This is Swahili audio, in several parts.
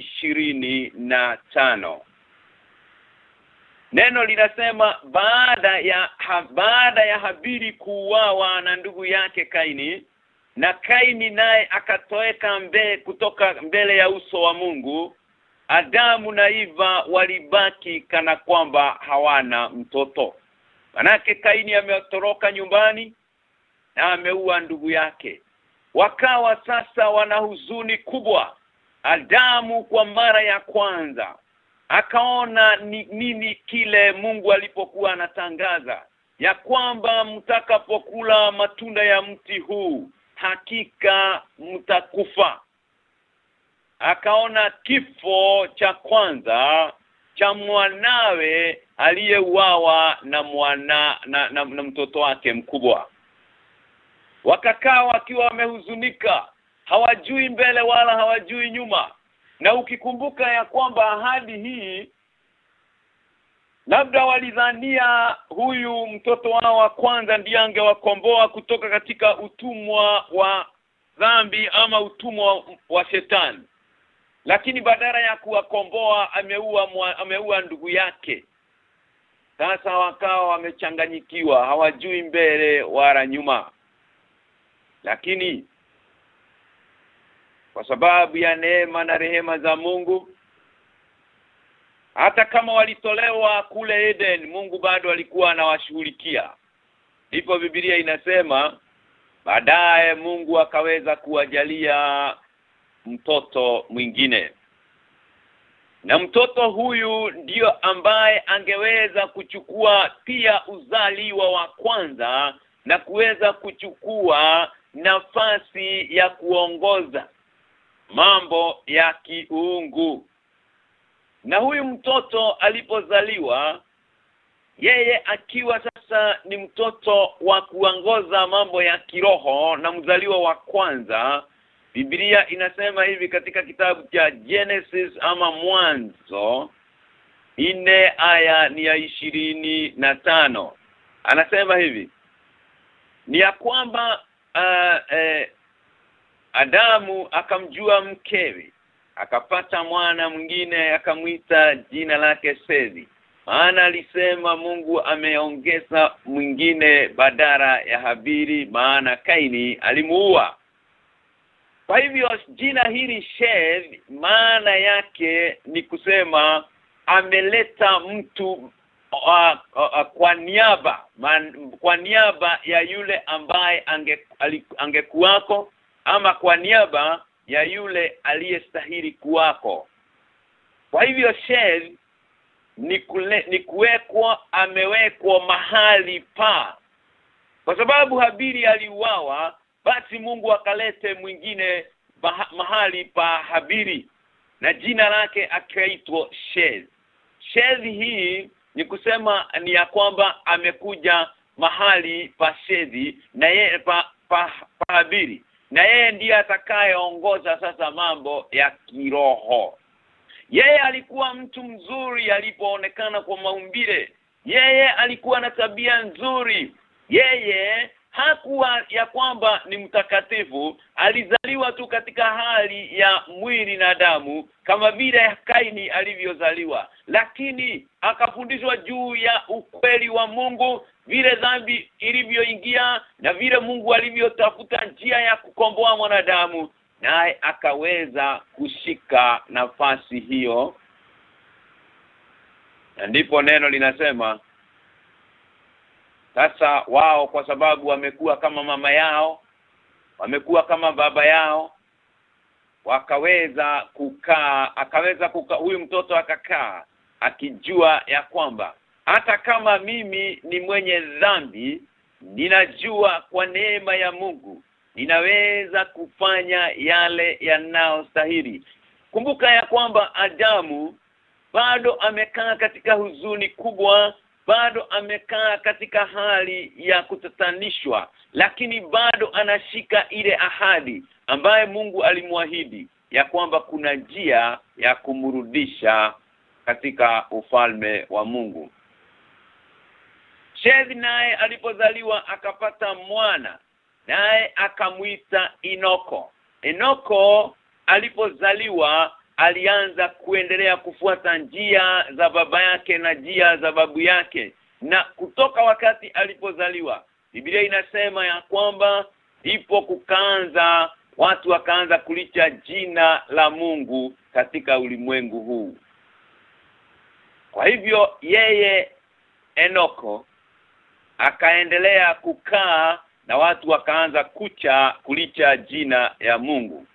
ishirini na tano. Neno linasema baada ya ha, baada ya Habili kuuawa na ndugu yake Kaini na Kaini naye akatoweka mbele kutoka mbele ya uso wa Mungu Adamu na Eva walibaki kana kwamba hawana mtoto. Manake Kaini ametoroka nyumbani na ameua ndugu yake. Wakawa sasa wana huzuni kubwa Adamu kwa mara ya kwanza akaona ni, nini kile Mungu alipokuwa anatangaza ya kwamba mtakapokula matunda ya mti huu hakika mtakufa. Akaona kifo cha kwanza cha mwanawe aliyeuawa na mwana na, na, na mtoto wake mkubwa. Wakakaa wakiwa wamehuzunika hawajui mbele wala hawajui nyuma. Na ukikumbuka ya kwamba ahadi hii labda walidhania huyu mtoto wao wa kwanza ndiye angewakomboa kutoka katika utumwa wa dhambi ama utumwa wa shetani. Lakini badala ya kuwakomboa ameua ameua ndugu yake. Sasa wakawa wamechanganyikiwa hawajui mbele wala nyuma. Lakini kwa sababu ya neema na rehema za Mungu. Hata kama walitolewa kule Eden Mungu bado alikuwa anawashughulikia. Ndipo Biblia inasema baadaye Mungu akaweza kuwajalia mtoto mwingine. Na mtoto huyu ndiyo ambaye angeweza kuchukua pia uzaliwa wa kwanza na kuweza kuchukua nafasi ya kuongoza mambo ya kiungu. Na huyu mtoto alipozaliwa yeye akiwa sasa ni mtoto wa kuongoza mambo ya kiroho na mzaliwa wa kwanza Biblia inasema hivi katika kitabu cha Genesis ama mwanzo ine aya ni ya ishirini na tano. Anasema hivi ni ya kwamba uh, eh, Adamu akamjua mkewe akapata mwana mwingine akamwita jina lake Sethi maana alisema Mungu ameongeza mwingine badara ya Habiri maana Kaini alimuua. Kwa hivyo jina hili Sheth maana yake ni kusema ameleta mtu a, a, a, kwa niaba kwa niaba ya yule ambaye ange, angekuwako ama kwa niaba ya yule aliyestahili kuwako. Kwa hivyo Shed ni kule, ni kuwekwa amewekwa mahali pa. Kwa sababu Habiri aliuawa basi Mungu akalete mwingine mahali pa Habiri na jina lake akaitwa Shed Shed hii ni kusema ni ya kwamba amekuja mahali pa Shedi na yeye pa, pa, pa Habiri na yeye ndiye atakayeongoza sasa mambo ya kiroho. Yeye alikuwa mtu mzuri alipoonekana kwa maumbile. Yeye alikuwa na tabia nzuri. Yeye hakuwa ya kwamba ni mtakatifu. Alizaliwa tu katika hali ya mwili na damu kama vile Kaini alivyozaliwa. Lakini akafundishwa juu ya ukweli wa Mungu vile dhambi ilivyoingia na vile Mungu alivyotafuta njia ya kukomboa mwanadamu naye akaweza kushika nafasi hiyo. Na ndipo neno linasema sasa wao kwa sababu wamekuwa kama mama yao wamekuwa kama baba yao wakaweza kukaa akaweza kukaa huyu mtoto akakaa akijua ya kwamba hata kama mimi ni mwenye dhambi ninajua kwa neema ya Mungu ninaweza kufanya yale yanayostahili. Kumbuka ya kwamba Adamu bado amekaa katika huzuni kubwa bado amekaa katika hali ya kutatanishwa lakini bado anashika ile ahadi ambaye Mungu alimwahidi ya kwamba kuna njia ya kumrudisha katika ufalme wa Mungu Shethi naye alipozaliwa akapata mwana naye akamwita Inoko Inoko alipozaliwa alianza kuendelea kufuata njia za baba yake na njia za babu yake. Na kutoka wakati alipozaliwa Biblia inasema ya kwamba ipo kukaanza watu wakaanza kulicha jina la Mungu katika ulimwengu huu. Kwa hivyo yeye Enoko akaendelea kukaa na watu wakaanza kucha kulicha jina ya Mungu.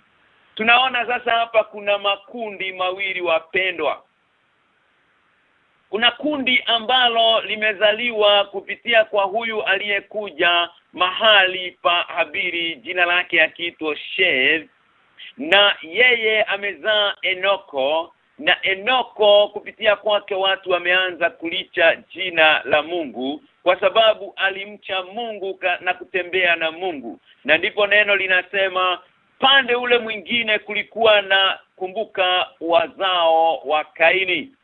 Tunaona sasa hapa kuna makundi mawili wapendwa. Kuna kundi ambalo limezaliwa kupitia kwa huyu aliyekuja mahali pa Habiri jina lake akiitwa Shev na yeye amezaa Enoko na Enoko kupitia kwake watu wameanza kulicha jina la Mungu kwa sababu alimcha Mungu na kutembea na Mungu. Na ndipo neno linasema pande ule mwingine kulikuwa na kumbuka wazao wa Kaini.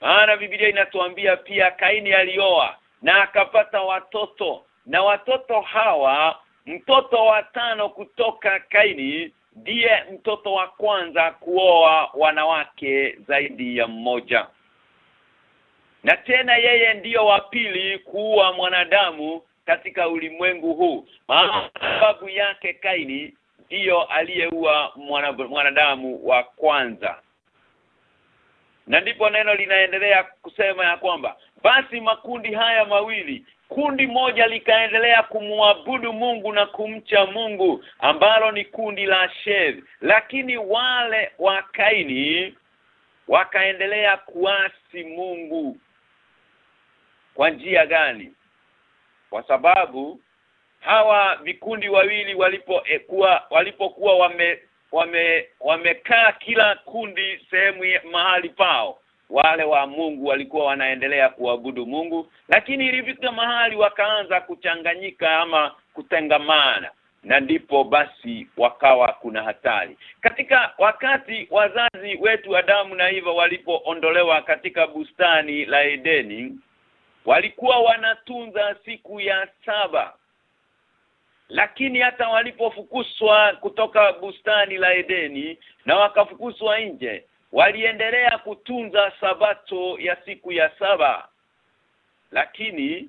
Maana Biblia inatuambia pia Kaini alioa na akapata watoto. Na watoto hawa mtoto wa tano kutoka Kaini ndiye mtoto wa kwanza kuoa wanawake zaidi ya mmoja. Na tena yeye ndiyo wa pili kuua mwanadamu katika ulimwengu huu. Maana babu yake Kaini ndiyo aliyeua mwanadamu wa kwanza. Na ndipo neno linaendelea kusema ya kwamba basi makundi haya mawili kundi moja likaendelea kumwabudu Mungu na kumcha Mungu ambalo ni kundi la Shev. Lakini wale wa Kaini wakaendelea kuasi Mungu. Kwa njia gani? Kwa sababu hawa vikundi wawili walipokuwa walipokuwa wame wame wamekaa kila kundi sehemu mahali pao wale wa Mungu walikuwa wanaendelea kuabudu Mungu lakini ilifika mahali wakaanza kuchanganyika ama kutengamana na ndipo basi wakawa kuna hatari. Katika wakati wazazi wetu Adamu na Eva walipoondolewa katika bustani la Edeni walikuwa wanatunza siku ya saba lakini hata walipofukuswa kutoka bustani la Edeni na wakafukuswa nje waliendelea kutunza sabato ya siku ya saba. Lakini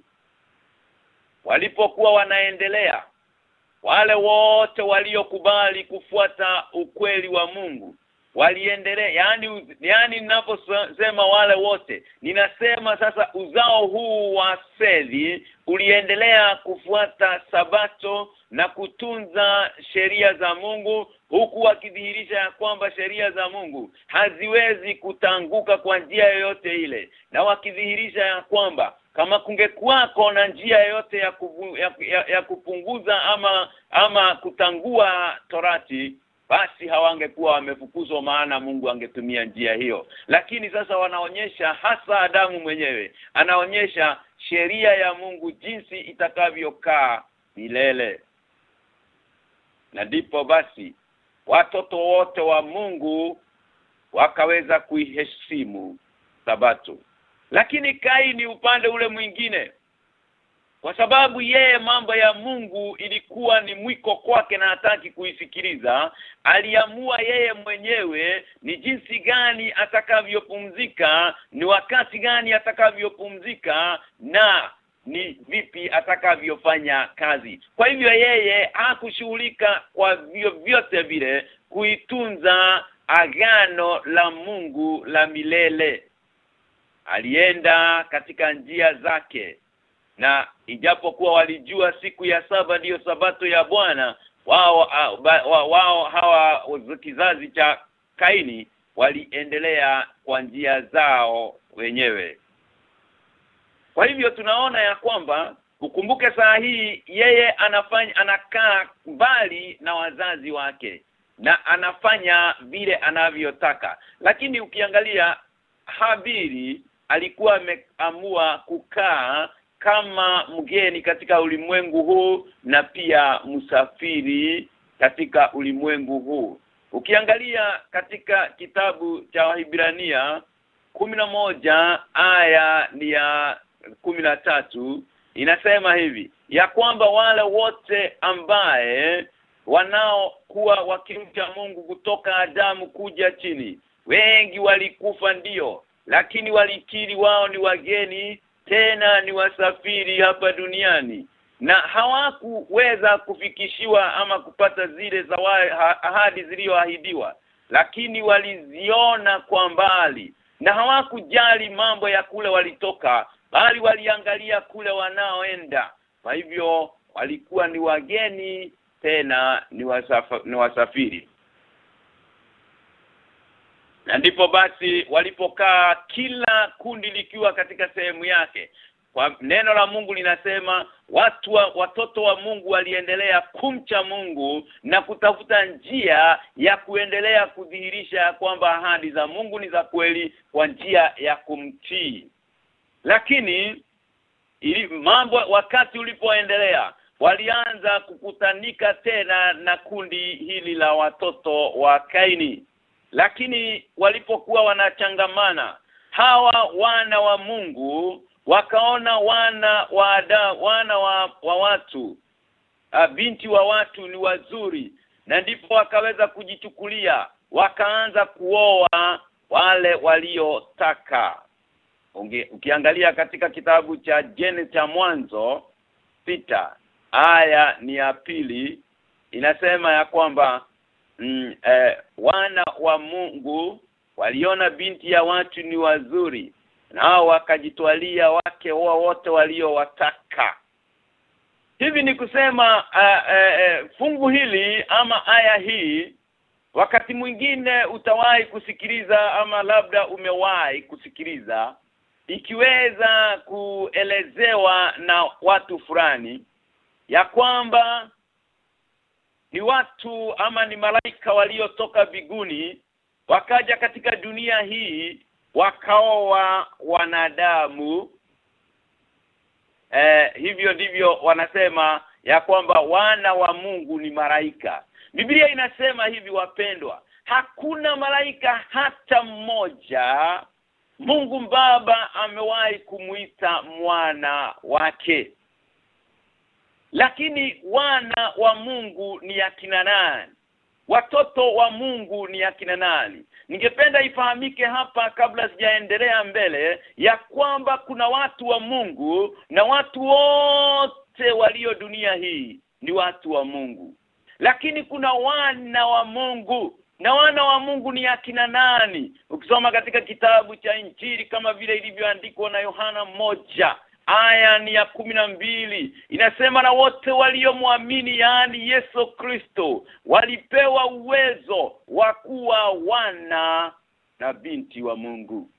walipokuwa wanaendelea wale wote waliokubali kufuata ukweli wa Mungu waliendelea. Yani yani ninaposema wale wote ninasema sasa uzao huu wa sedhi uliendelea kufuata sabato na kutunza sheria za Mungu huku wakidhihirisha ya kwamba sheria za Mungu haziwezi kutanguka kwa njia yoyote ile na wakidhihirisha ya kwamba kama kungekuwako na njia yoyote ya, ya, ya, ya kupunguza ama ama kutangua torati basi hawangekuwa wamefukuzwa maana Mungu angetumia njia hiyo. Lakini sasa wanaonyesha hasa Adamu mwenyewe anaonyesha sheria ya Mungu jinsi itakavyokaa milele. Na ndipo basi watoto wote wa Mungu wakaweza kuiheshimu sabato. Lakini Kaini upande ule mwingine kwa sababu yeye mambo ya Mungu ilikuwa ni mwiko kwake na hataki kuisikiliza aliamua yeye mwenyewe ni jinsi gani atakavyopumzika ni wakati gani atakavyopumzika na ni vipi atakavyofanya kazi. Kwa hivyo yeye hakushughulika kwa vyote vile kuitunza agano la Mungu la milele. Alienda katika njia zake na ijapokuwa walijua siku ya saba ndiyo sabato ya Bwana wao wao, hawa kizazi cha Kaini waliendelea kwa njia zao wenyewe. Kwa hivyo tunaona ya kwamba ukumbuke saa hii yeye anafanya anakaa mbali na wazazi wake na anafanya vile anavyotaka. Lakini ukiangalia Habiri alikuwa ameamua kukaa kama mgeni katika ulimwengu huu na pia msafiri katika ulimwengu huu. Ukiangalia katika kitabu cha Wahibrania moja aya ni ya tatu inasema hivi ya kwamba wale wote ambaye wanaokuwa wakimcha Mungu kutoka Adamu kuja chini wengi walikufa ndiyo lakini walikiri wao ni wageni tena ni wasafiri hapa duniani. Na hawakuweza kufikishiwa ama kupata zile za ahadi zilizoahidiwa. Lakini waliziona kwa mbali. Na hawakujali mambo ya kule walitoka bali waliangalia kule wanaoenda. Kwa hivyo walikuwa ni wageni tena ni wasafiri na ndipo basi walipokaa kila kundi likiwa katika sehemu yake. Kwa neno la Mungu linasema watu wa, watoto wa Mungu waliendelea kumcha Mungu na kutafuta njia ya kuendelea kudhihirisha kwamba ahadi za Mungu ni za kweli kwa njia ya kumtii. Lakini ili mambo wakati ulipoendelea walianza kukutanika tena na kundi hili la watoto wa Kaini lakini walipokuwa wanachangamana hawa wana wa Mungu wakaona wana wa ada, wana wa, wa watu a, binti wa watu ni wazuri na ndipo wakaweza kujichukulia wakaanza kuoa wale waliotaka. Ukiangalia katika kitabu cha Jene cha mwanzo sita aya ni ya pili inasema ya kwamba mm, eh, wana wa Mungu waliona binti ya watu ni wazuri nao wakajitwalia wake wao wote waliowataka. Hivi ni kusema uh, uh, fungu hili ama aya hii wakati mwingine utawahi kusikiliza ama labda umewahi kusikiliza ikiweza kuelezewa na watu fulani ya kwamba ni watu ama ni malaika waliotoka biguni wakaja katika dunia hii wakaoa wanadamu. Eh, hivyo ndivyo wanasema ya kwamba wana wa Mungu ni malaika. Biblia inasema hivi wapendwa hakuna malaika hata mmoja. Mungu Baba amewahi kumuita mwana wake lakini wana wa Mungu ni akina nani? Watoto wa Mungu ni akina nani? Ningependa ifahamike hapa kabla sijaendelea mbele ya kwamba kuna watu wa Mungu na watu wote walio dunia hii ni watu wa Mungu. Lakini kuna wana wa Mungu na wana wa Mungu ni akina nani? Ukisoma katika kitabu cha Injili kama vile ilivyoandikwa na Yohana mmoja aya ni ya kumi na mbili. Inasema na wote waliomwamini yaani Yesu Kristo walipewa uwezo wa kuwa wana na binti wa Mungu.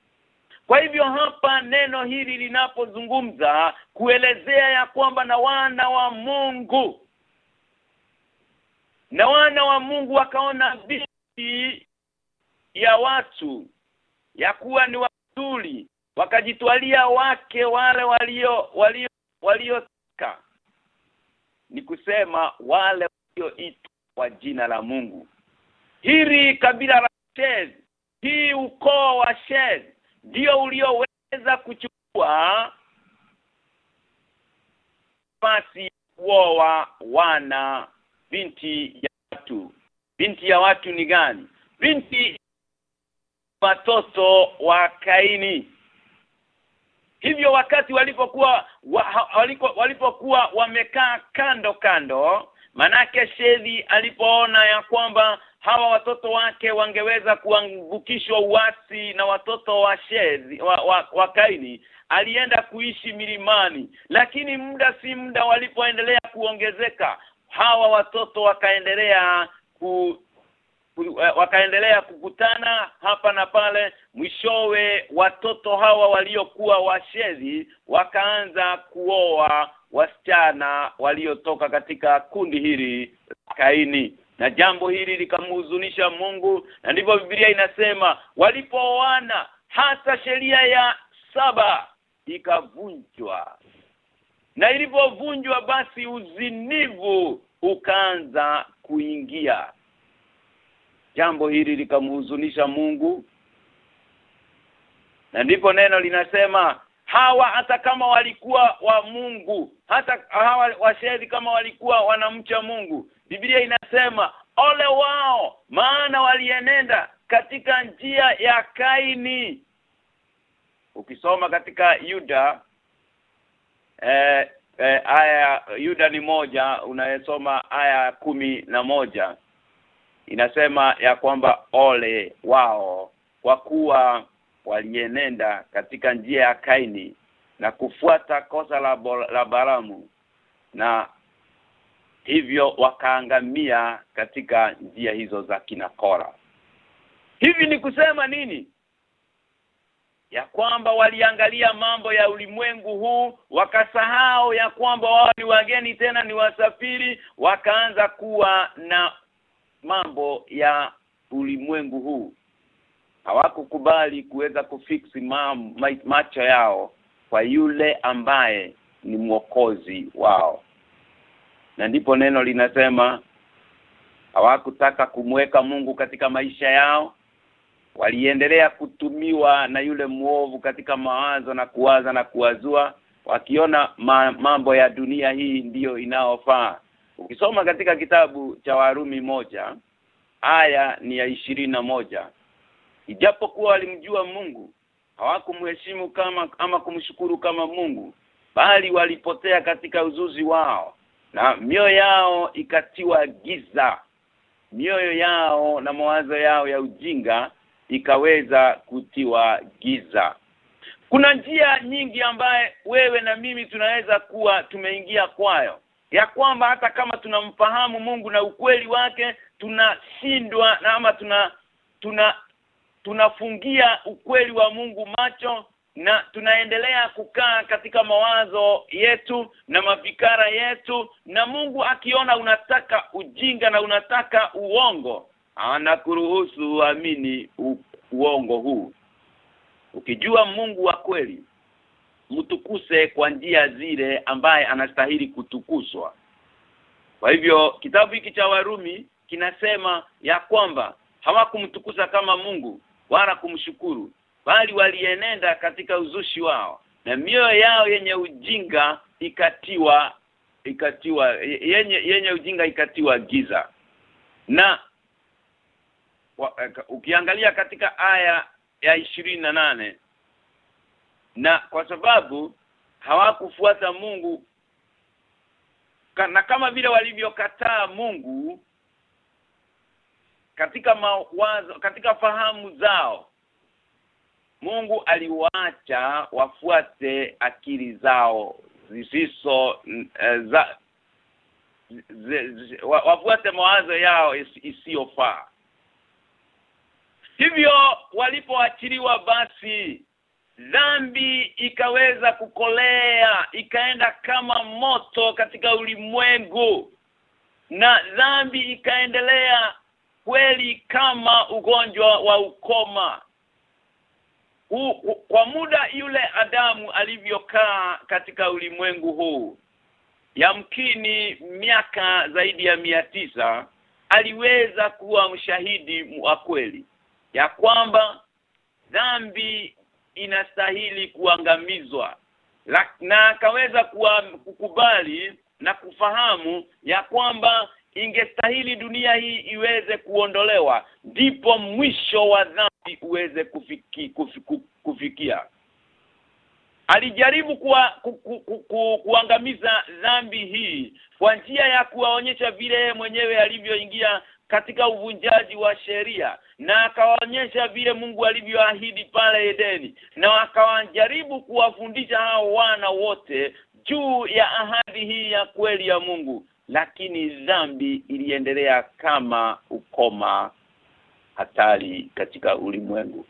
Kwa hivyo hapa neno hili linapozungumza kuelezea ya kwamba na wana wa Mungu. Na wana wa Mungu wakaona binti ya watu ya kuwa ni wazuri wakajitwalia wake wale walio walio waliotaka ni kusema wale walioitwa kwa jina la Mungu. Hili kabila la Shez hii ukoo wa Shez ndio ulioweza kuchukua nafasi kuoa wana binti ya watu. Binti ya watu ni gani? Binti watoto wa Kaini hivyo wakati walipokuwa wa, walipo, walipokuwa wamekaa kando kando manake shedhi alipoona ya kwamba hawa watoto wake wangeweza kuangukishwa uasi na watoto wa shedhi wa, wa, wa Kaini alienda kuishi milimani. Lakini muda si muda walipoendelea kuongezeka hawa watoto wakaendelea ku wakaendelea kukutana hapa na pale. Mwishowe watoto hawa waliokuwa washezi wakaanza kuoa wasichana waliotoka katika kundi hili Kaini. Na jambo hili likamhuzunisha Mungu na ndivyo Biblia inasema walipooana hata sheria ya saba ikavunjwa. Na ilipovunjwa basi uzinivu ukaanza kuingia jambo hili likamhuzunisha Mungu. Na ndipo neno linasema hawa hata kama walikuwa wa Mungu hata hawa washezi kama walikuwa wanamcha Mungu. Biblia inasema ole wao maana walienenda katika njia ya Kaini. Ukisoma katika Yuda eh, eh, aya Yuda ni moja unayesoma aya kumi na moja inasema ya kwamba ole wao kwa kuwa walienenda katika njia ya Kaini na kufuata kosa la, la Balamu na hivyo wakaangamia katika njia hizo za kinakora. Hivi ni kusema nini? Ya kwamba waliangalia mambo ya ulimwengu huu wakasahau ya kwamba wao ni wageni tena ni wasafiri wakaanza kuwa na mambo ya ulimwengu huu. Hawakukubali kuweza kufiksi macho yao kwa yule ambaye ni mwokozi wao. Na ndipo neno linasema hawakutaka kumweka Mungu katika maisha yao. Waliendelea kutumiwa na yule muovu katika mawazo na kuwaza na kuwazua wakiona ma, mambo ya dunia hii ndiyo inaofaa ukisoma katika kitabu cha Warumi moja aya ni ya ishirini na moja. Ijapokuwa walimjua Mungu hawakumheshimu kama ama kumshukuru kama Mungu bali walipotea katika uzuzi wao na mioyo yao ikatiwa giza. Mioyo yao na mawazo yao ya ujinga ikaweza kutiwa giza. Kuna njia nyingi ambaye wewe na mimi tunaweza kuwa tumeingia kwayo ya kwamba hata kama tunamfahamu Mungu na ukweli wake tunashindwa na ama tuna tuna tunafungia ukweli wa Mungu macho na tunaendelea kukaa katika mawazo yetu na mafikara yetu na Mungu akiona unataka ujinga na unataka uongo anakuruhusu uamini uongo huu. Ukijua Mungu wa kweli mtukuse kwa njia zile ambaye anastahili kutukuzwa. Kwa hivyo kitabu hiki cha Warumi kinasema ya kwamba hawakumtukuza kama Mungu wala kumshukuru bali walienenda katika uzushi wao na mioyo yao yenye ujinga ikatiwa ikatiwa yenye yenye ujinga ikatiwa giza. Na wa, ukiangalia katika aya ya ishirini na nane na kwa sababu hawakufuata Mungu na kama vile walivyokataa Mungu katika mawazo katika fahamu zao Mungu aliwaacha wafuate akili zao zisizo za wafuate mawazo yao isiyofaa. Hivyo walipoachiliwa basi dhambi ikaweza kukolea ikaenda kama moto katika ulimwengu. Na dhambi ikaendelea kweli kama ugonjwa wa ukoma. U, u, kwa muda yule Adamu alivyokaa katika ulimwengu huu yamkini miaka zaidi ya mia tisa aliweza kuwa mshahidi wa kweli ya kwamba dhambi inastahili kuangamizwa. Na akaweza kukubali na kufahamu ya kwamba ingestahili dunia hii iweze kuondolewa ndipo mwisho wa dhambi uweze kufiki, kufiku, kufikia. Alijaribu kuwa, ku, ku, ku, ku, kuangamiza dhambi hii kwa njia ya kuwaonyesha vile mwenyewe alivyoingia katika uvunjaji wa sheria na akawaonyesha vile Mungu alivyoahidi pale Edeni na akawajaribu kuwafundisha hao wana wote juu ya ahadi hii ya kweli ya Mungu. Lakini dhambi iliendelea kama ukoma hatari katika ulimwengu.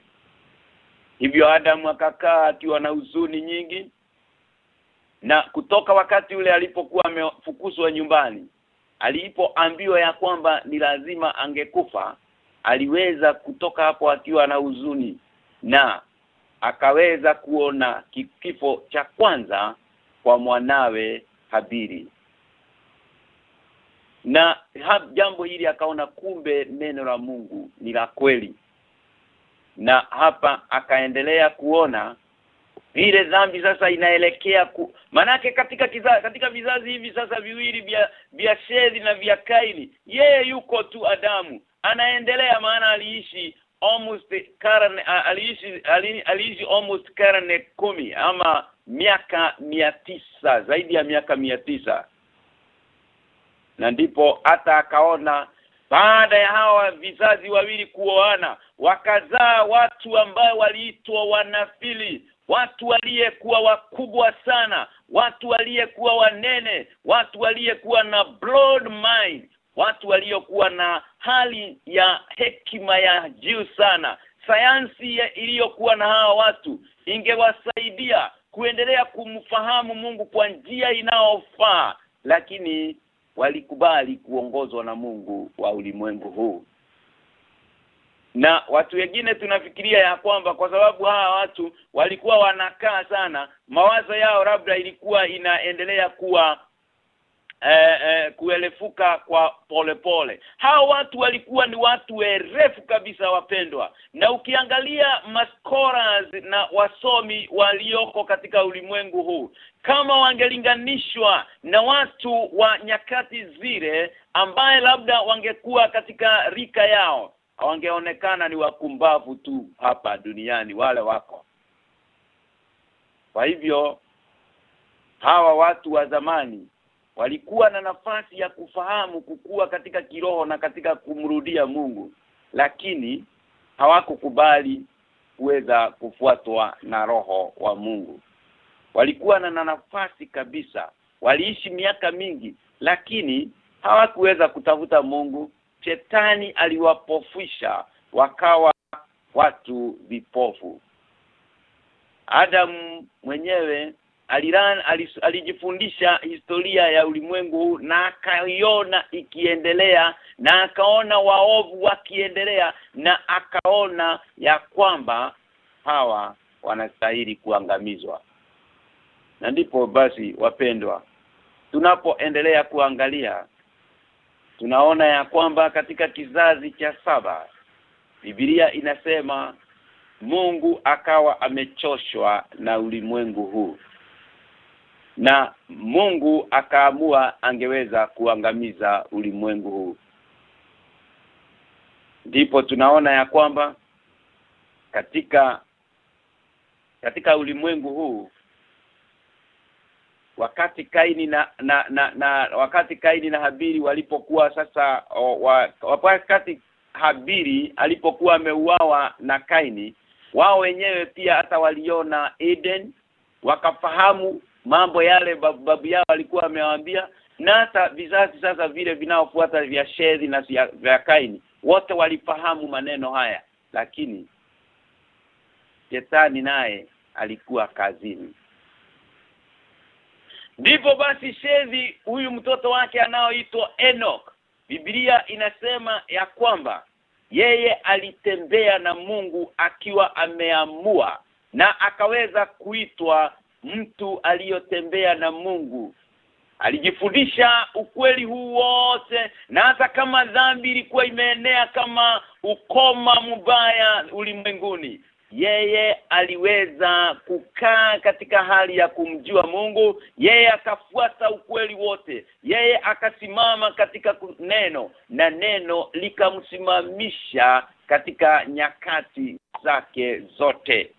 Hivyo Adamu akakaa akiwa na huzuni nyingi na kutoka wakati ule alipokuwa amefukuzwa nyumbani alipoambiwa ya kwamba ni lazima angekufa aliweza kutoka hapo akiwa na huzuni na akaweza kuona kifo cha kwanza kwa mwanawe Habiri na jambo hili akaona kumbe neno la Mungu ni la kweli. Na hapa akaendelea kuona ile dhambi sasa inaelekea ku... manake katika kiza, katika vizazi hivi sasa viwili vya vya Shethi na vya Kaini yeye yuko tu Adamu. Anaendelea maana aliishi almost karne aliishi ali- aliishi almost karne kumi ama miaka mia tisa zaidi ya miaka mia tisa. Na ndipo hata akaona baada ya hawa vizazi wawili kuoana wakazaa watu ambao waliitwa wanafili watu waliyekuwa wakubwa sana watu waliyekuwa wanene watu waliyekuwa na broad mind watu waliokuwa na hali ya hekima ya juu sana. Sayansi iliyokuwa na hawa watu ingewasaidia kuendelea kumfahamu Mungu kwa njia inayofaa lakini walikubali kuongozwa na Mungu wa ulimwengu huu. Na watu wengine tunafikiria ya kwamba kwa sababu hawa watu walikuwa wanakaa sana mawazo yao labda ilikuwa inaendelea kuwa eh, eh, kuelefuka kwa polepole pole. hao watu walikuwa ni watu werefu kabisa wapendwa na ukiangalia maskoras na wasomi walioko katika ulimwengu huu kama wangelinganishwa na watu wa nyakati zile ambaye labda wangekuwa katika rika yao wangeonekana ni wakumbavu tu hapa duniani wale wako kwa hivyo hawa watu wa zamani walikuwa na nafasi ya kufahamu kukua katika kiroho na katika kumrudia Mungu lakini hawakukubali kuweza kufuatwa na roho wa Mungu. Walikuwa na na nafasi kabisa waliishi miaka mingi lakini hawakuweza kutafuta Mungu. Shetani aliwapofisha wakawa watu vipofu. Adam mwenyewe aliran alijifundisha historia ya ulimwengu huu na akaiona ikiendelea na akaona waovu wakiendelea na akaona ya kwamba hawa wanastahili kuangamizwa. Na ndipo basi wapendwa tunapoendelea kuangalia tunaona ya kwamba katika kizazi cha saba Biblia inasema Mungu akawa amechoshwa na ulimwengu huu na Mungu akaamua angeweza kuangamiza ulimwengu huu. Ndipo tunaona ya kwamba katika katika ulimwengu huu wakati Kaini na na, na na wakati Kaini na Habiri walipokuwa sasa wa, wa, wakati Habili alipokuwa ameuawa na Kaini wao wenyewe pia hata waliona Eden wakafahamu mambo yale babu, babu yao alikuwa amewaambia na hata vizazi sasa vile vinaofuata vya Shethi na vya, Kaini wote walifahamu maneno haya lakini Shetani naye alikuwa kazini. Ndipo basi Shethi huyu mtoto wake anaoitwa Enoch Biblia inasema ya kwamba yeye alitembea na Mungu akiwa ameamua na akaweza kuitwa mtu aliyotembea na Mungu. Alijifundisha ukweli huu wote na hata kama dhambi ilikuwa imeenea kama ukoma mbaya ulimwenguni yeye aliweza kukaa katika hali ya kumjua Mungu. Yeye akafuata ukweli wote. Yeye akasimama katika neno na neno likamsimamisha katika nyakati zake zote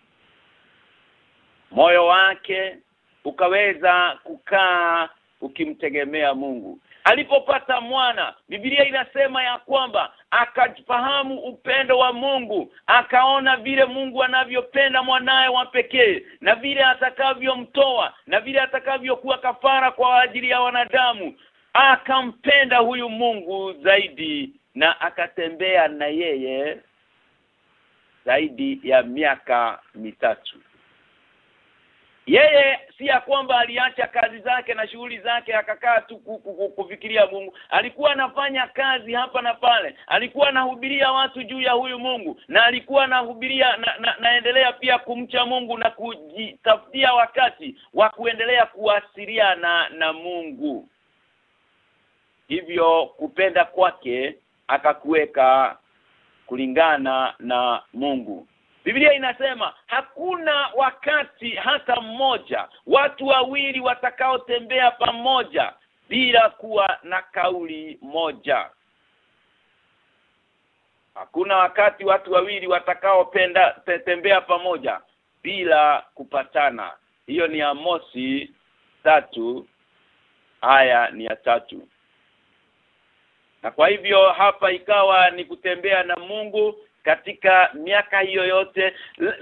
moyo wake ukaweza kukaa ukimtegemea Mungu. Alipopata mwana Biblia inasema ya kwamba akafahamu upendo wa Mungu akaona vile Mungu anavyopenda mwanaye wa pekee na vile atakavyomtoa na vile atakavyokuwa kafara kwa ajili ya wanadamu. Akampenda huyu Mungu zaidi na akatembea na yeye zaidi ya miaka mitatu yeye si ya kwamba aliacha kazi zake na shughuli zake akakaa tu kufikiria Mungu. Alikuwa anafanya kazi hapa na pale. Alikuwa anahubiria watu juu ya huyu Mungu na alikuwa anahubiria na, na, naendelea pia kumcha Mungu na kujitafutia wakati wa kuendelea kuasiria na na Mungu. Hivyo kupenda kwake akakuweka kulingana na Mungu Biblia inasema hakuna wakati hata mmoja watu wawili watakaotembea pamoja bila kuwa na kauli moja. Hakuna wakati watu wawili watakaopenda tembea pamoja bila kupatana. Hiyo ni Amosi tatu haya ni ya tatu. Na kwa hivyo hapa ikawa ni kutembea na Mungu katika miaka hiyo yote.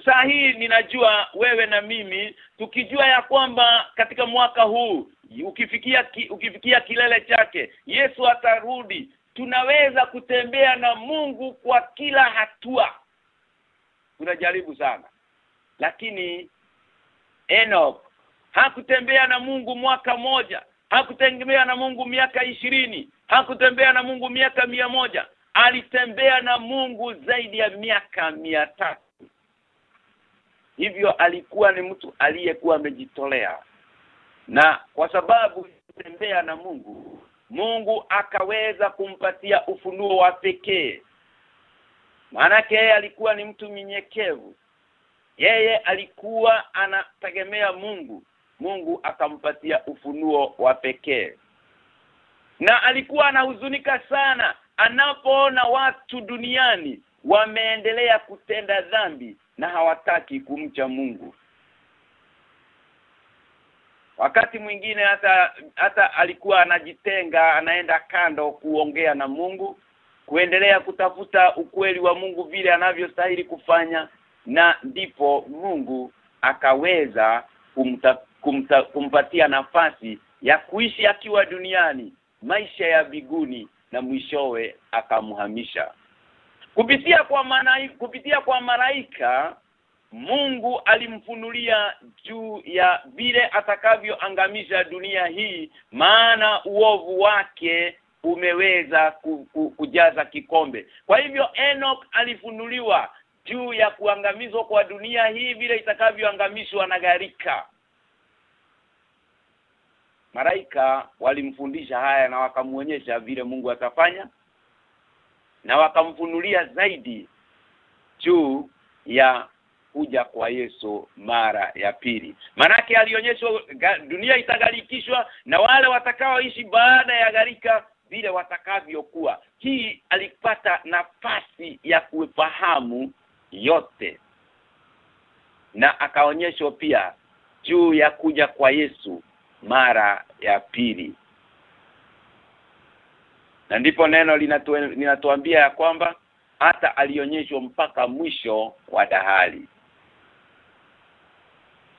Saa hii ninajua wewe na mimi tukijua ya kwamba katika mwaka huu ukifikia ki, ukifikia kilele chake Yesu atarudi. Tunaweza kutembea na Mungu kwa kila hatua. Unajaribu sana. Lakini Enoch hakutembea na Mungu mwaka moja. Hakutembea na Mungu miaka ishirini. Hakutembea na Mungu miaka mia moja alitembea na Mungu zaidi ya miaka mia tatu. Hivyo alikuwa ni mtu aliyekuwa amejitolea. Na kwa sababu kutembea na Mungu Mungu akaweza kumpatia ufunuo wa pekee. Maanake yeye alikuwa ni mtu mnyenyekevu. Yeye alikuwa anategemea Mungu. Mungu akampatia ufunuo wa pekee. Na alikuwa anahuzunika sana anapoona watu duniani wameendelea kutenda dhambi na hawataki kumcha Mungu. Wakati mwingine hata hata alikuwa anajitenga anaenda kando kuongea na Mungu kuendelea kutafuta ukweli wa Mungu vile anavyostahili kufanya na ndipo Mungu akaweza kumta, kumta, kumpatia nafasi ya kuishi akiwa duniani maisha ya biguni na mwishowe akamhamisha. Kupitia kwa manai, kupitia kwa malaika Mungu alimfunulia juu ya vile atakavyoangamiza dunia hii maana uovu wake umeweza ku, ku, kujaza kikombe. Kwa hivyo Enoch alifunuliwa juu ya kuangamizwa kwa dunia hii vile itakavyoangamishwa na gharika Malaika walimfundisha haya na wakamuonyesha vile Mungu atafanya na wakamfunulia zaidi juu ya kuja kwa Yesu mara ya pili. Manake alionyeshwa dunia itagarikishwa na wale watakaoishi baada ya gharika vile watakavyokuwa. Hii alipata nafasi ya kufahamu yote. Na akaonyeshwa pia juu ya kuja kwa Yesu mara ya pili. Na ndipo neno linatu, linatuambia ya kwamba hata alionyeshwa mpaka mwisho wa dahali.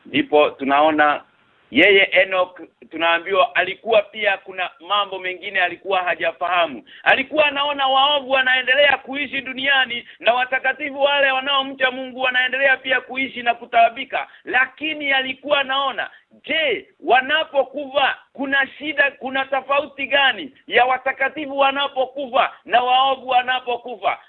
Ndipo tunaona yeye Enoch tunaambiwa alikuwa pia kuna mambo mengine alikuwa hajafahamu. Alikuwa anaona waovu wanaendelea kuishi duniani na watakatifu wale wanaomcha Mungu wanaendelea pia kuishi na kutaabika. Lakini alikuwa anaona je wanapokuva kuna shida kuna tofauti gani ya watakatifu wanapokuva na waovu wanapokufa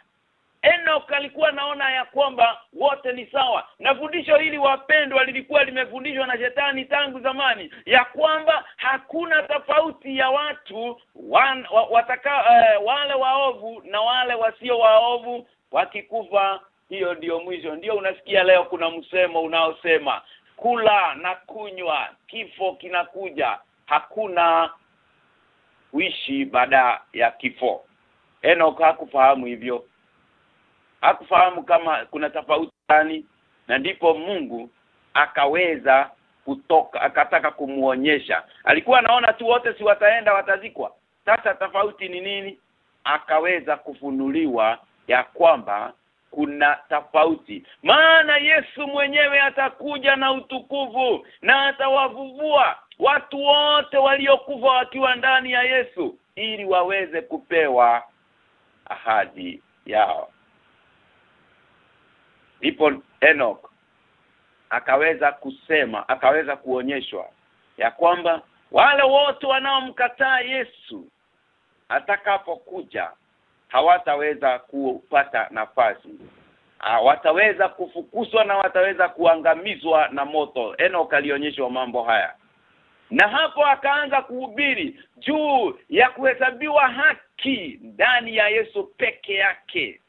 Enoch alikuwa naona ya kwamba wote ni sawa. Na fundisho hili wapendwa lilikuwa limefundishwa na shetani tangu zamani ya kwamba hakuna tofauti ya watu wan, wa, wataka uh, wale waovu na wale wasio waovu wakikufa. Hiyo ndiyo mwisho. Ndiyo unasikia leo kuna msemo unaosema kula na kunywa kifo kinakuja. Hakuna uishi baada ya kifo. Enoch hakufahamu hivyo hakufahamu kama kuna tofauti gani na ndipo Mungu akaweza kutoka akataka kumuonyesha. Alikuwa anaona tu wote si wataenda watazikwa. Sasa tofauti ni nini? Akaweza kufunuliwa ya kwamba kuna tofauti. Maana Yesu mwenyewe atakuja na utukufu na atawavuvua watu wote waliokufa wakiwa ndani ya Yesu ili waweze kupewa ahadi yao ndipo Enoch akaweza kusema akaweza kuonyeshwa ya kwamba wale wote wanaomkataa Yesu atakapokuja hawataweza kupata nafasi. Wataweza kufukuzwa na wataweza kuangamizwa na moto. Enoch alionyeshwa mambo haya. Na hapo akaanza kuhubiri juu ya kuhesabiwa haki ndani ya Yesu peke yake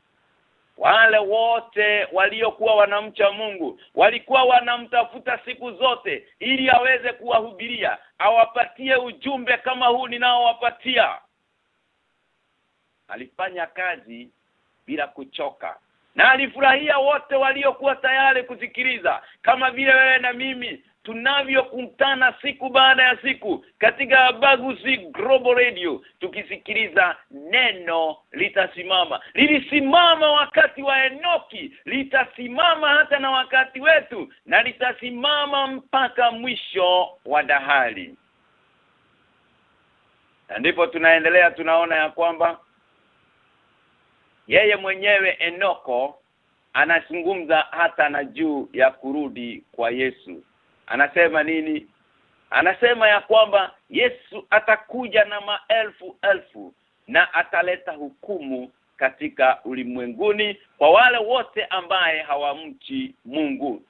wale wote waliokuwa wanamcha Mungu walikuwa wanamtafuta siku zote ili aweze kuwahubiria awapatie ujumbe kama huu ninaowapatia. Alifanya kazi bila kuchoka. Na alifurahia wote waliokuwa tayari kusikiliza kama vile wewe na mimi tunavyokutana siku baada ya siku katika Bagusi Global Radio tukisikiliza neno litasimama. Lilisimama wakati wa Enoki litasimama hata na wakati wetu na litasimama mpaka mwisho wa dahali. Na ndipo tunaendelea tunaona ya kwamba yeye mwenyewe Enoko anazungumza hata na juu ya kurudi kwa Yesu anasema nini? Anasema ya kwamba Yesu atakuja na maelfu elfu na ataleta hukumu katika ulimwenguni kwa wale wote ambaye hawamchi Mungu.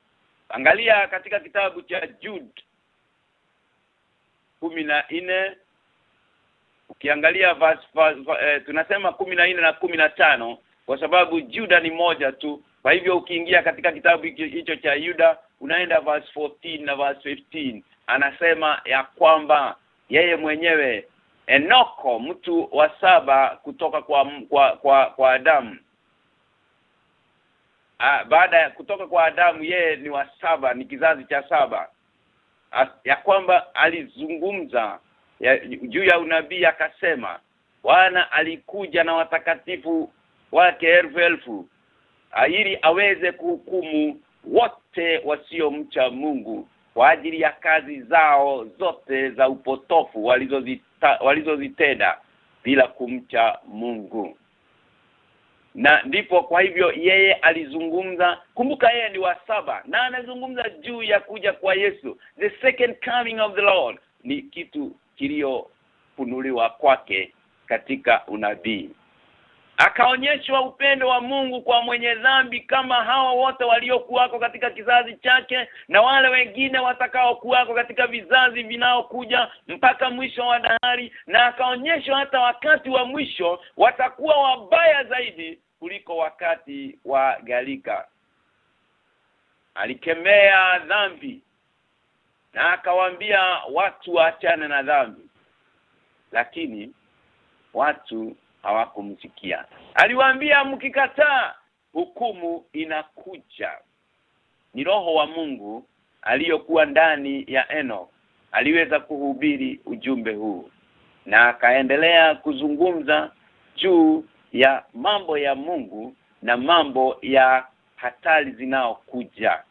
Angalia katika kitabu cha Jude nne. Ukiangalia verse, verse, eh, tunasema nne na kumi na tano kwa sababu Juda ni moja tu. Kwa hivyo ukiingia katika kitabu hicho cha Yuda unaenda verse 14 na verse 15 anasema ya kwamba yeye mwenyewe Enoko mtu wa saba kutoka kwa kwa kwa, kwa Adamu. Ah, baada ya kutoka kwa Adamu yeye ni wa saba ni kizazi cha saba. As, ya kwamba alizungumza ya, juu ya unabii akasema Bwana alikuja na watakatifu wake elfu elfu ili aweze kuhukumu wote wasiomcha Mungu kwa ajili ya kazi zao zote za upotofu walizozitenda walizozitenda bila kumcha Mungu. Na ndipo kwa hivyo yeye alizungumza. Kumbuka yeye ni wa saba na anazungumza juu ya kuja kwa Yesu. The second coming of the Lord ni kitu kiliofunuliwa kwake katika unabii akaonyeshwa upendo wa Mungu kwa mwenye dhambi kama hawa wote waliokuwako katika kizazi chake na wale wengine watakao kuwako katika vizazi vinaokuja mpaka mwisho wa dahari na akaonyeshwa hata wakati wa mwisho watakuwa wabaya zaidi kuliko wakati wa galika alikemea dhambi na akawaambia watu waachane na dhambi lakini watu hawakumsikia. Aliwaambia mkikataa hukumu inakuja. Ni roho wa Mungu aliyokuwa ndani ya Eno aliweza kuhubiri ujumbe huu na akaendelea kuzungumza juu ya mambo ya Mungu na mambo ya hatari zinaokuja.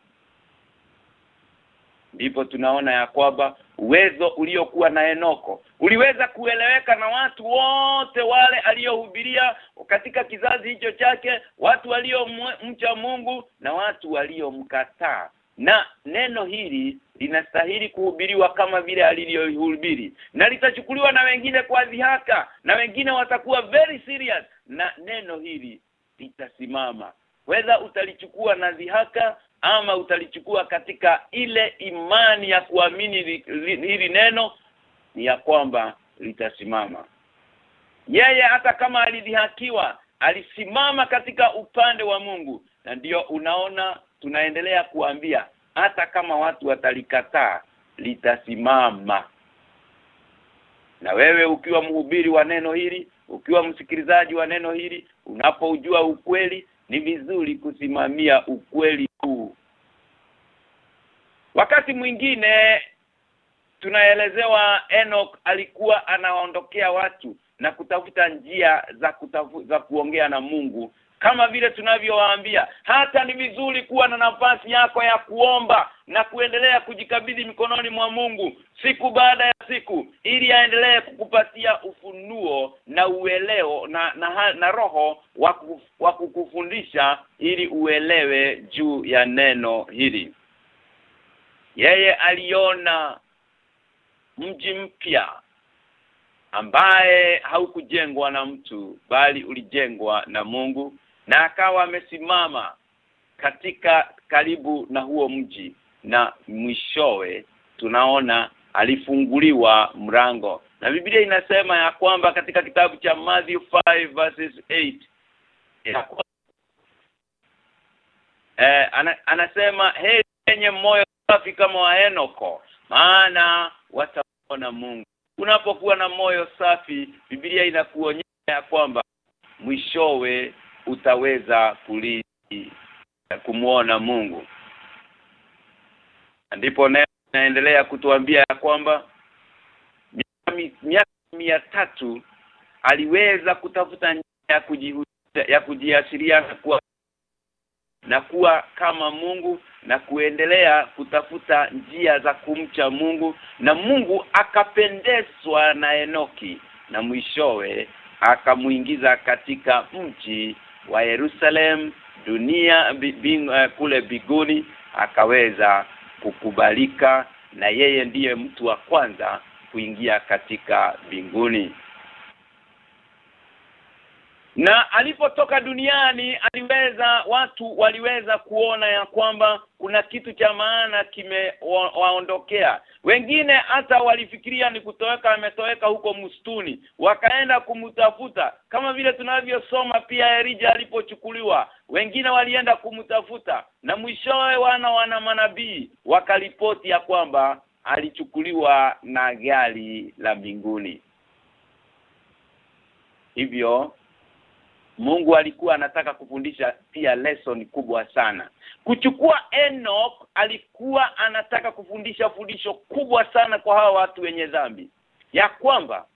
Ndipo tunaona ya kwamba uwezo uliokuwa na Enoko. Uliweza kueleweka na watu wote wale aliyohubiria katika kizazi hicho chake watu waliomcha Mungu na watu waliomkataa. Na neno hili linastahili kuhubiriwa kama vile alivyohubiri. Na litachukuliwa na wengine kwa dhihaka na wengine watakuwa very serious. Na neno hili litasimama. Whether utalichukua na dhihaka ama utalichukua katika ile imani ya kuamini hili neno ni ya kwamba litasimama. Yeye hata kama alidhihakiwa alisimama katika upande wa Mungu na ndiyo unaona tunaendelea kuambia hata kama watu watalikataa litasimama. Na wewe ukiwa mhubiri wa neno hili ukiwa msikilizaji wa neno hili unapojua ukweli ni vizuri kusimamia ukweli huu wakati mwingine tunaelezewa Enoch alikuwa anaondokea watu na kutafuta njia za kutafu, za kuongea na Mungu kama vile tunavyowaambia hata ni vizuri kuwa na nafasi yako ya kuomba na kuendelea kujikabidhi mikononi mwa Mungu siku baada ya siku ili aendelee kukupatia ufunuo na ueleo na na, na roho wa kukufundisha ili uelewe juu ya neno hili. Yeye aliona mji mpya ambaye haukujengwa na mtu bali ulijengwa na Mungu na akawa amesimama katika karibu na huo mji na mwishowe tunaona alifunguliwa mrango na Biblia inasema ya kwamba katika kitabu cha Matthew 5 verses 8 ya eh, ana, anasema heri yenye moyo safi kama wa Henoko maana wataona Mungu. Unapokuwa na moyo safi Biblia inakuonyesha ya kwamba mwishowe utaweza kuli kumuona Mungu. Ndipo naendelea kutuambia ya kwamba miaka mia tatu aliweza kutafuta njia ya kujihusisha ya kujiashiria na kuwa na kuwa kama Mungu na kuendelea kutafuta njia za kumcha Mungu. Na Mungu akapendezwa na Enoki na mwishowe akamuingiza katika mji wa Yerusalem dunia bing, uh, kule biguni akaweza kukubalika na yeye ndiye mtu wa kwanza kuingia katika binguni na alipotoka duniani aliweza watu waliweza kuona ya kwamba kuna kitu cha maana kimewaondokea. Wengine hata walifikiria ni kutoweka ametoweka huko msituni. Wakaenda kumtafuta. Kama vile tunavyosoma pia Elija alipochukuliwa. Wengine walienda kumtafuta. Na mwishowe wana wana manabii wakalipoti ya kwamba alichukuliwa na gari la mbinguni. Hivyo Mungu alikuwa anataka kufundisha pia lesson kubwa sana. Kuchukua Enoch alikuwa anataka kufundisha fundisho kubwa sana kwa hawa watu wenye dhambi. Ya kwamba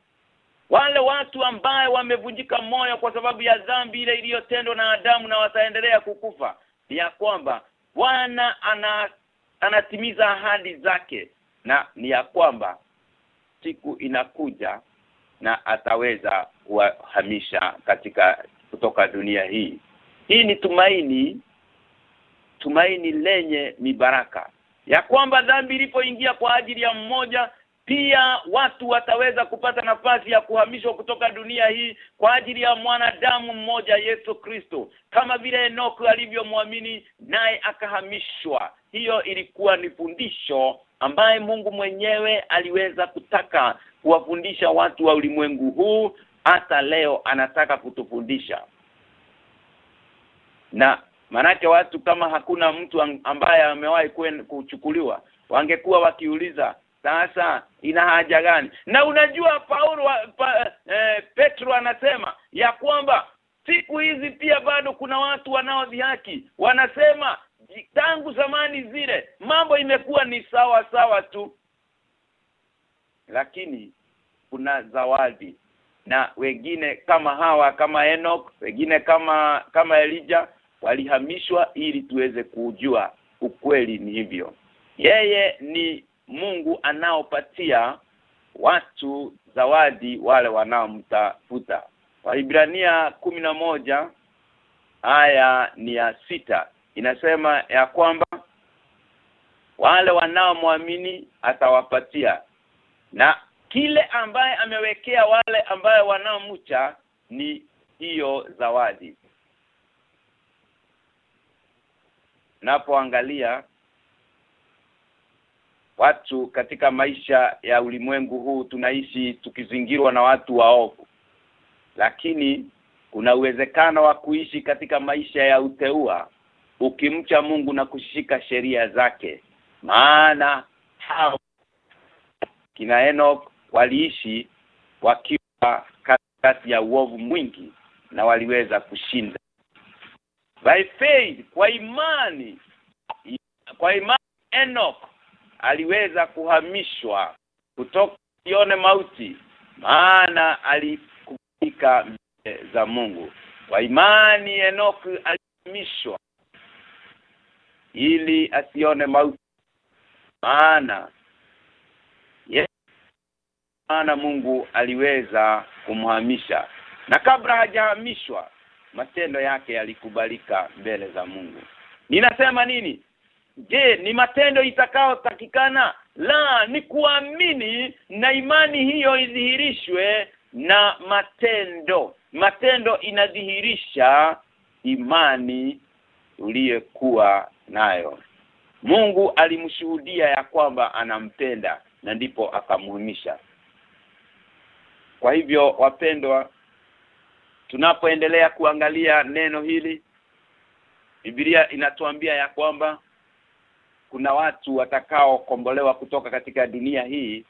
wale watu ambaye wamevunjika moyo kwa sababu ya dhambi ile iliyotendwa na Adamu na wataendelea kukufa. Ya kwamba Bwana ana anatimiza ahadi zake na ni ya kwamba siku inakuja na ataweza kuwahamisha katika kutoka dunia hii. Hii ni tumaini tumaini lenye mibaraka ya kwamba dhambi ilipoingia kwa ajili ya mmoja pia watu wataweza kupata nafasi ya kuhamishwa kutoka dunia hii kwa ajili ya mwanadamu mmoja Yesu Kristo. Kama vile Enoch alivyomwamini naye akahamishwa. Hiyo ilikuwa ni fundisho ambaye Mungu mwenyewe aliweza kutaka kuwafundisha watu wa ulimwengu huu hata leo anataka kutufundisha. Na manake watu kama hakuna mtu ambaye amewahi kuchukuliwa wangekuwa wakiuliza sasa ina haja gani? Na unajua Paulo pa, eh, Petro anasema ya kwamba siku hizi pia bado kuna watu wanaodhihaki. Wanasema tangu zamani zile mambo imekuwa ni sawa sawa tu. Lakini kuna zawadi na wengine kama hawa kama Enoch wengine kama kama Elijah walihamishwa ili tuweze kujua ukweli ni hivyo. Yeye ni Mungu anaopatia watu zawadi wale wanaomtafuta. Waibrania moja aya ni ya sita. Inasema ya kwamba wale wanaomwamini atawapatia na kile ambaye amewekea wale ambaye wanaomcha ni hiyo zawadi. Napoangalia watu katika maisha ya ulimwengu huu tunaishi tukizingirwa na watu waovu. Lakini kuna uwezekano wa kuishi katika maisha ya uteua ukimcha Mungu na kushika sheria zake. Maana hao kina Enoch waliishi wakiwa katikati ya uovu mwingi na waliweza kushinda. By faith kwa imani kwa imani Enoch aliweza kuhamishwa kutoka ione mauti maana alikufika mbele za Mungu. Kwa imani Enoch alihamishwa ili asione mauti maana maana Mungu aliweza kumhamisha. Na kabla hajahamishwa matendo yake yalikubalika mbele za Mungu. Ninasema nini? Je ni matendo itakayotakikana? La ni kuamini na imani hiyo idhihirishwe na matendo. Matendo inadhihirisha imani uliyekuwa nayo. Mungu alimshuhudia ya kwamba anampenda na ndipo akamuhimisha kwa hivyo wapendwa tunapoendelea kuangalia neno hili Biblia inatuambia ya kwamba kuna watu watakaokombolewa kutoka katika dunia hii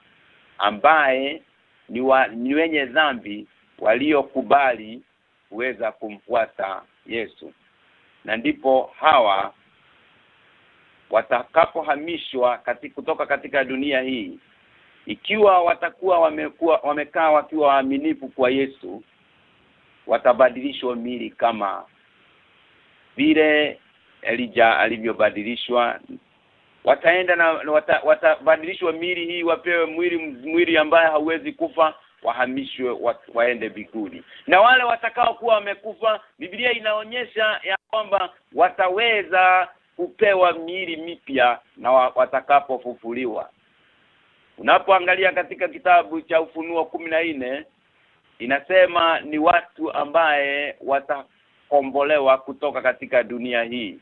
ambaye ni, wa, ni wenye dhambi waliokubali kuweza kumfuata Yesu. Na ndipo hawa watakapohamishwa katika kutoka katika dunia hii ikiwa watakuwa wamekuwa wamekaa wakiwa waaminifu kwa Yesu watabadilishwa mili kama vile Elija alivyobadilishwa. Wataenda na wata, watabadilishwa mili hii wapewe mwili mwili ambaye hauwezi kufa wahamishwe wa, waende biguni na wale watakao kuwa wamekufa Biblia inaonyesha ya kwamba wataweza kupewa miili mipya na watakapofufuliwa unapoangalia katika kitabu cha ufunuo kumi na nne inasema ni watu ambaye watakombolewa kutoka katika dunia hii.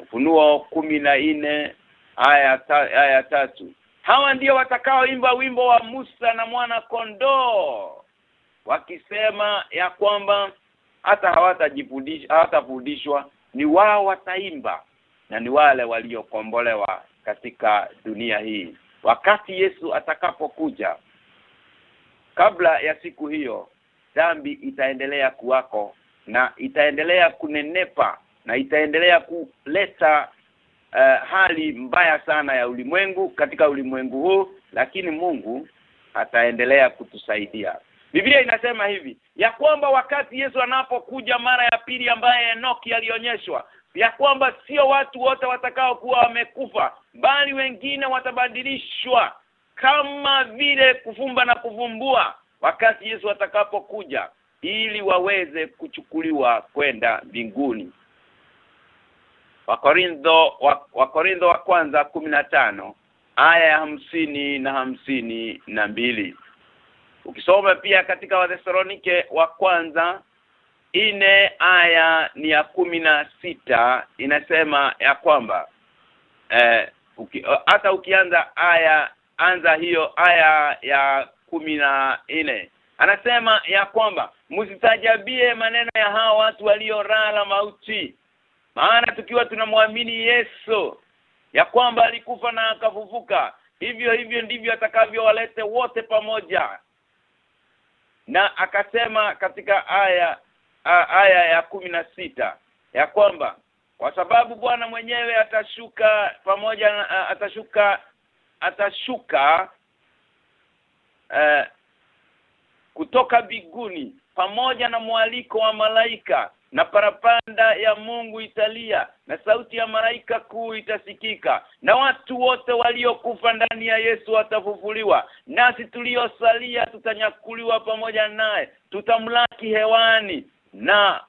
Ufunuo kumi na nne aya ta, tatu. Hawa ndio watakaoimba wimbo wa Musa na mwana kondoo wakisema ya kwamba hata hawatajifundisha hawatafundishwa ni wao wataimba na ni wale waliokombolewa katika dunia hii wakati Yesu atakapokuja kabla ya siku hiyo dhambi itaendelea kuwako na itaendelea kunenepa na itaendelea kuleta uh, hali mbaya sana ya ulimwengu katika ulimwengu huu lakini Mungu ataendelea kutusaidia. Biblia inasema hivi ya kwamba wakati Yesu anapokuja mara ya pili ambaye Enoki alionyeshwa ya kwamba sio watu wote watakao kuwa wamekufa bali wengine watabadilishwa kama vile kufumba na kuvumbua wakati Yesu atakapokuja ili waweze kuchukuliwa kwenda mbinguni. Wakorintho wa, Wakorintho wa kwanza tano aya ya hamsini na hamsini na mbili. Ukisoma pia katika Wathesalonike wa kwanza ine aya ni ya kumi na sita inasema ya kwamba eh, uki, hata ukianza aya anza hiyo aya ya kumi na nne. Anasema ya kwamba msitajabie maneno ya hawa watu waliorala mauti maana tukiwa tunamwamini Yesu ya kwamba alikufa na akafufuka hivyo hivyo ndivyo atakavyowalete wote pamoja. Na akasema katika aya aya ya kumi na sita ya kwamba kwa sababu Bwana mwenyewe atashuka pamoja na atashuka atashuka eh, kutoka biguni pamoja na mwaliko wa malaika na parapanda ya Mungu italia na sauti ya malaika kuu itasikika na watu wote waliokufa ndani ya Yesu watafufuliwa. Nasi tuliosalia tutanyakuliwa pamoja naye tutamlaki hewani na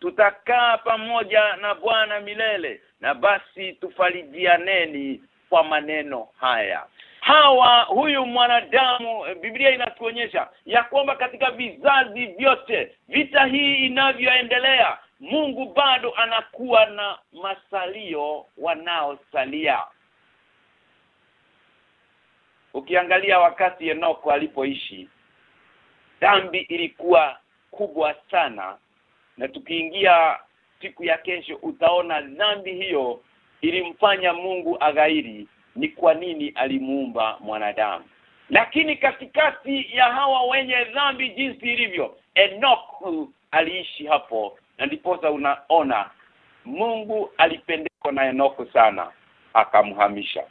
tutakaa pamoja na Bwana milele na basi tufarijianeni kwa maneno haya. Hawa huyu mwanadamu Biblia inatuonyesha ya kwamba katika vizazi vyote vita hii inavyoendelea Mungu bado anakuwa na masalio wanaosalia. Ukiangalia wakati Enoko alipoishi dhambi ilikuwa kubwa sana. Na tukiingia siku ya kesho utaona dhambi hiyo ilimfanya Mungu aghairi ni kwa nini alimuumba mwanadamu. Lakini katikati ya hawa wenye dhambi jinsi ilivyo Enoch aliishi hapo. Na ndiposa unaona Mungu alipendezwa na Enoko sana akamhamisha.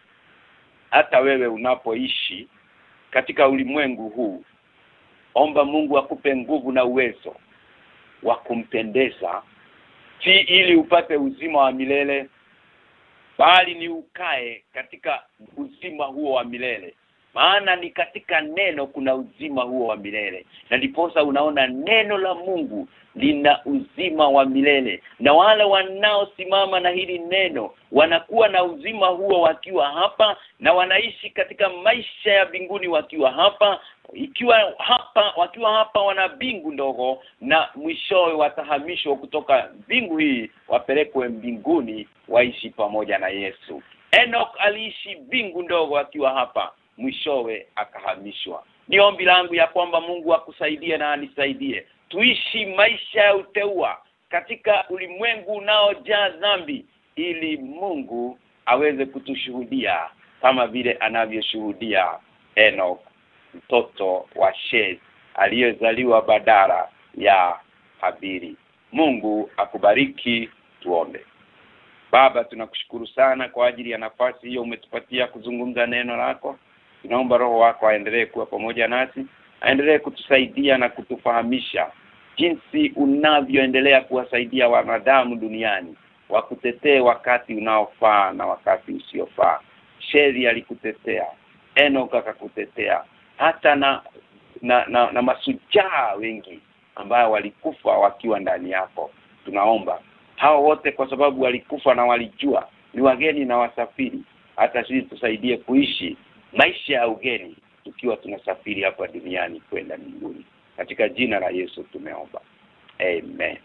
Hata wewe unapoishi katika ulimwengu huu omba Mungu akupe nguvu na uwezo wa kumpendeza si ili upate uzima wa milele bali ni ukae katika uzima huo wa milele maana ni katika neno kuna uzima huo wa milele. Na ndiposa unaona neno la Mungu lina uzima wa milele. Na wale wanaosimama na hili neno wanakuwa na uzima huo wakiwa hapa na wanaishi katika maisha ya binguni wakiwa hapa. Ikiwa hapa wakiwa hapa wana bingu ndogo na mwishowe watahamishwa kutoka bingu hii wapelekwe mbinguni waishi pamoja na Yesu. Enoch aliishi bingu ndogo akiwa hapa mwishowe akahamishwa. Ni ombi langu ya kwamba Mungu akusaidie na anisaidie. Tuishi maisha ya uteua katika ulimwengu unaojaa dhambi ili Mungu aweze kutushuhudia kama vile anavyoshuhudia Enoch mtoto wa Shed aliyezaliwa badala ya Habiri Mungu akubariki tuombe. Baba tunakushukuru sana kwa ajili ya nafasi hiyo umetupatia kuzungumza neno lako tunaomba roho wako aendelee kuwa pamoja nasi aendelee kutusaidia na kutufahamisha jinsi unavyoendelea kuwasaidia wanadamu duniani wakutetee wakati unaofaa na wakati usiofaa. Sheri alikutetea Enoch akakutetea hata na na, na, na masujaa wengi ambao walikufa wakiwa ndani yako. Tunaomba hao wote kwa sababu walikufa na walijua ni wageni na wasafiri hata sisi tusaidie kuishi maisha ya ugeni tukiwa tunasafiri hapa duniani kwenda mbinguni. Katika jina la Yesu tumeomba. Amen